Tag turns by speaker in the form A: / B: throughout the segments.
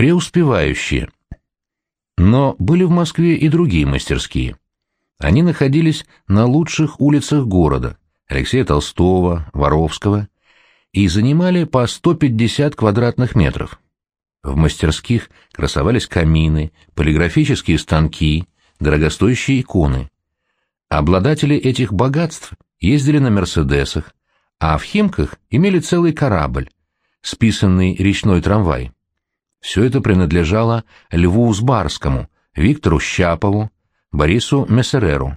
A: преуспевающие. Но были в Москве и другие мастерские. Они находились на лучших улицах города Алексея Толстого, Воровского и занимали по 150 квадратных метров. В мастерских красовались камины, полиграфические станки, дорогостоящие иконы. Обладатели этих богатств ездили на «Мерседесах», а в Химках имели целый корабль, списанный речной трамвай. Все это принадлежало Льву Узбарскому, Виктору Щапову, Борису Мессереру.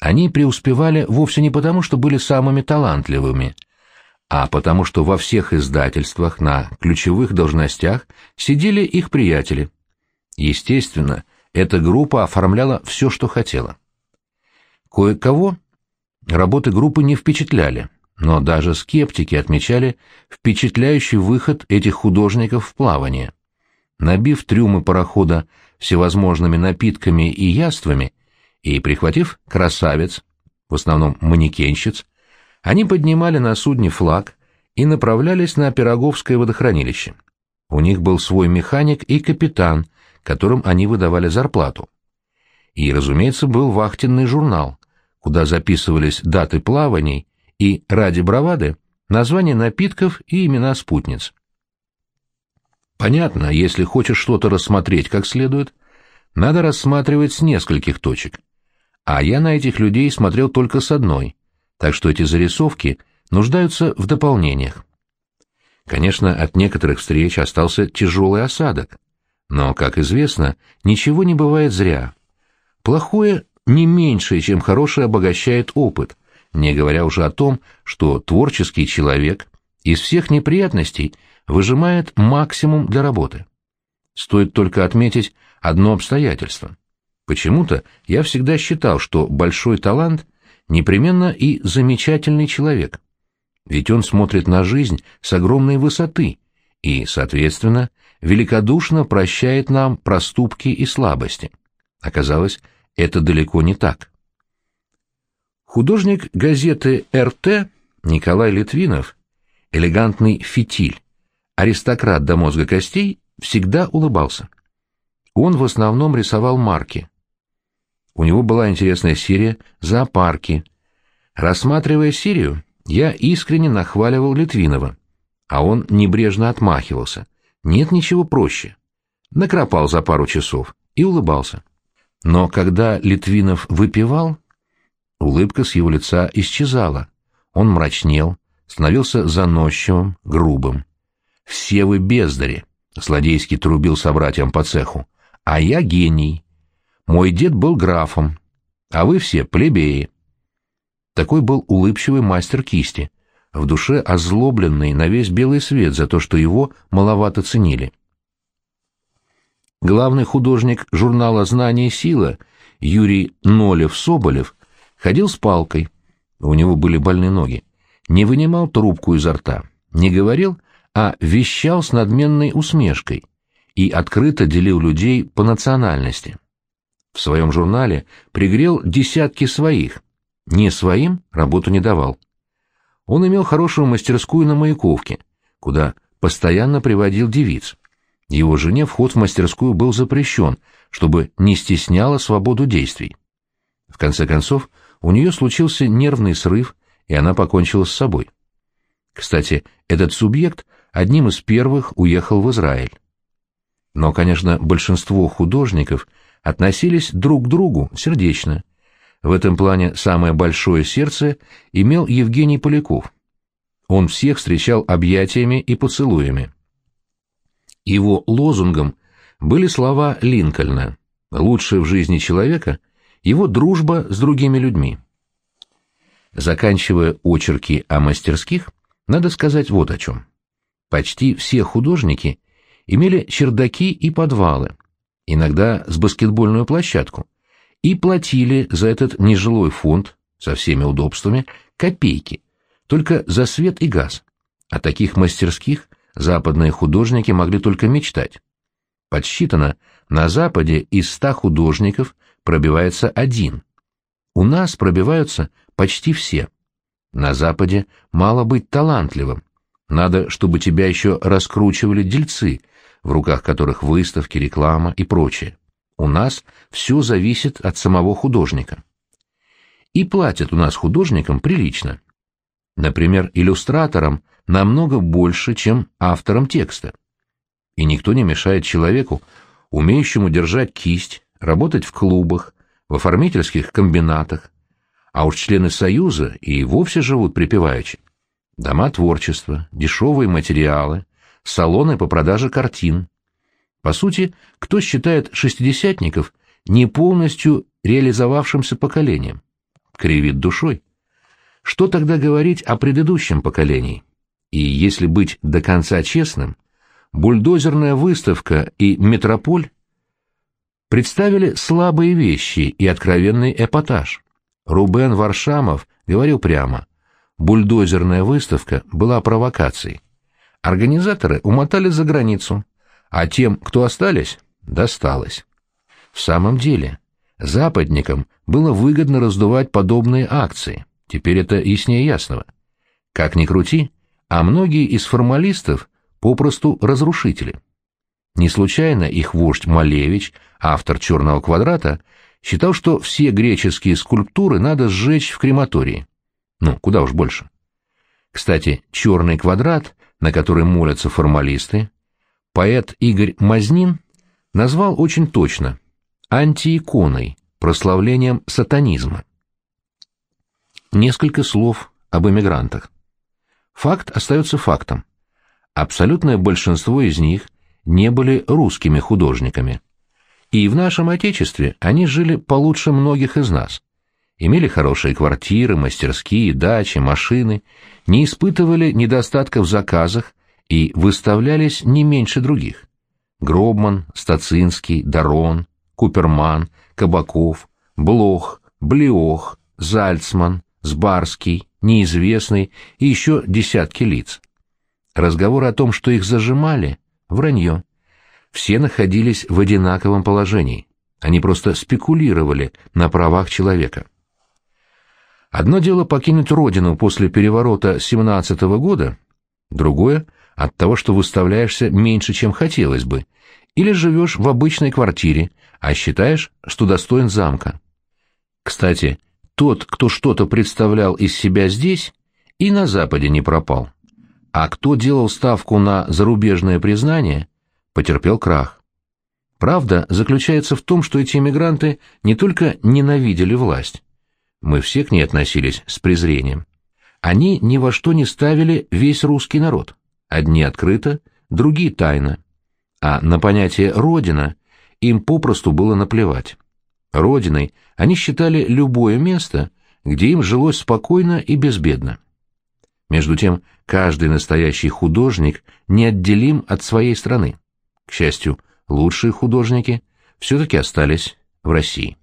A: Они преуспевали вовсе не потому, что были самыми талантливыми, а потому что во всех издательствах на ключевых должностях сидели их приятели. Естественно, эта группа оформляла все, что хотела. Кое-кого работы группы не впечатляли, но даже скептики отмечали впечатляющий выход этих художников в плавание. Набив трюмы парохода всевозможными напитками и яствами и прихватив красавец, в основном манекенщиц, они поднимали на судне флаг и направлялись на Пироговское водохранилище. У них был свой механик и капитан, которым они выдавали зарплату. И, разумеется, был вахтенный журнал, куда записывались даты плаваний и, ради бравады, названия напитков и имена спутниц. Понятно, если хочешь что-то рассмотреть как следует, надо рассматривать с нескольких точек. А я на этих людей смотрел только с одной, так что эти зарисовки нуждаются в дополнениях. Конечно, от некоторых встреч остался тяжелый осадок, но, как известно, ничего не бывает зря. Плохое не меньше, чем хорошее обогащает опыт, не говоря уже о том, что творческий человек из всех неприятностей выжимает максимум для работы. Стоит только отметить одно обстоятельство. Почему-то я всегда считал, что большой талант непременно и замечательный человек. Ведь он смотрит на жизнь с огромной высоты и, соответственно, великодушно прощает нам проступки и слабости. Оказалось, это далеко не так. Художник газеты «РТ» Николай Литвинов, элегантный фитиль, аристократ до мозга костей, всегда улыбался. Он в основном рисовал марки. У него была интересная серия «Зоопарки». Рассматривая серию, я искренне нахваливал Литвинова, а он небрежно отмахивался. Нет ничего проще. Накропал за пару часов и улыбался. Но когда Литвинов выпивал, улыбка с его лица исчезала. Он мрачнел, становился заносчивым, грубым. «Все вы бездари!» — злодейски трубил собратьям по цеху. «А я гений. Мой дед был графом, а вы все плебеи». Такой был улыбчивый мастер кисти, в душе озлобленный на весь белый свет за то, что его маловато ценили. Главный художник журнала «Знание и сила» Юрий Нолев-Соболев ходил с палкой, у него были больные ноги, не вынимал трубку изо рта, не говорил, а вещал с надменной усмешкой и открыто делил людей по национальности. В своем журнале пригрел десятки своих, не своим работу не давал. Он имел хорошую мастерскую на Маяковке, куда постоянно приводил девиц. Его жене вход в мастерскую был запрещен, чтобы не стесняло свободу действий. В конце концов, у нее случился нервный срыв, и она покончила с собой. Кстати, этот субъект одним из первых уехал в Израиль. Но, конечно, большинство художников относились друг к другу сердечно. В этом плане самое большое сердце имел Евгений Поляков. Он всех встречал объятиями и поцелуями. Его лозунгом были слова Линкольна «Лучшее в жизни человека — его дружба с другими людьми». Заканчивая очерки о мастерских, надо сказать вот о чем. Почти все художники имели чердаки и подвалы, иногда с баскетбольную площадку, и платили за этот нежилой фонд со всеми удобствами копейки, только за свет и газ. О таких мастерских западные художники могли только мечтать. Подсчитано, на Западе из ста художников пробивается один. У нас пробиваются почти все. На Западе мало быть талантливым. Надо, чтобы тебя еще раскручивали дельцы, в руках которых выставки, реклама и прочее. У нас все зависит от самого художника. И платят у нас художникам прилично. Например, иллюстраторам намного больше, чем авторам текста. И никто не мешает человеку, умеющему держать кисть, работать в клубах, в оформительских комбинатах, а уж члены Союза и вовсе живут припеваючи. Дома творчества, дешевые материалы, салоны по продаже картин. По сути, кто считает шестидесятников не полностью реализовавшимся поколением? Кривит душой. Что тогда говорить о предыдущем поколении? И если быть до конца честным, бульдозерная выставка и метрополь представили слабые вещи и откровенный эпатаж. Рубен Варшамов говорил прямо, бульдозерная выставка была провокацией. Организаторы умотали за границу, а тем, кто остались, досталось. В самом деле, западникам было выгодно раздувать подобные акции, теперь это яснее ясного. Как ни крути, а многие из формалистов попросту разрушители. Не случайно их вождь Малевич, автор «Черного квадрата», считал, что все греческие скульптуры надо сжечь в крематории. Ну, куда уж больше. Кстати, «Черный квадрат», на который молятся формалисты, поэт Игорь Мазнин назвал очень точно антииконой, прославлением сатанизма. Несколько слов об эмигрантах. Факт остается фактом. Абсолютное большинство из них не были русскими художниками. И в нашем Отечестве они жили получше многих из нас. Имели хорошие квартиры, мастерские, дачи, машины, не испытывали недостатка в заказах и выставлялись не меньше других. Гробман, Стацинский, Дарон, Куперман, Кабаков, Блох, Блиох, Зальцман, Сбарский, неизвестный и еще десятки лиц. Разговоры о том, что их зажимали, вранье. Все находились в одинаковом положении. Они просто спекулировали на правах человека. Одно дело покинуть родину после переворота 17 -го года, другое — от того, что выставляешься меньше, чем хотелось бы, или живешь в обычной квартире, а считаешь, что достоин замка. Кстати, тот, кто что-то представлял из себя здесь, и на Западе не пропал. А кто делал ставку на зарубежное признание, потерпел крах. Правда заключается в том, что эти эмигранты не только ненавидели власть, мы все к ней относились с презрением. Они ни во что не ставили весь русский народ, одни открыто, другие тайно. А на понятие «родина» им попросту было наплевать. Родиной они считали любое место, где им жилось спокойно и безбедно. Между тем, каждый настоящий художник неотделим от своей страны. К счастью, лучшие художники все-таки остались в России.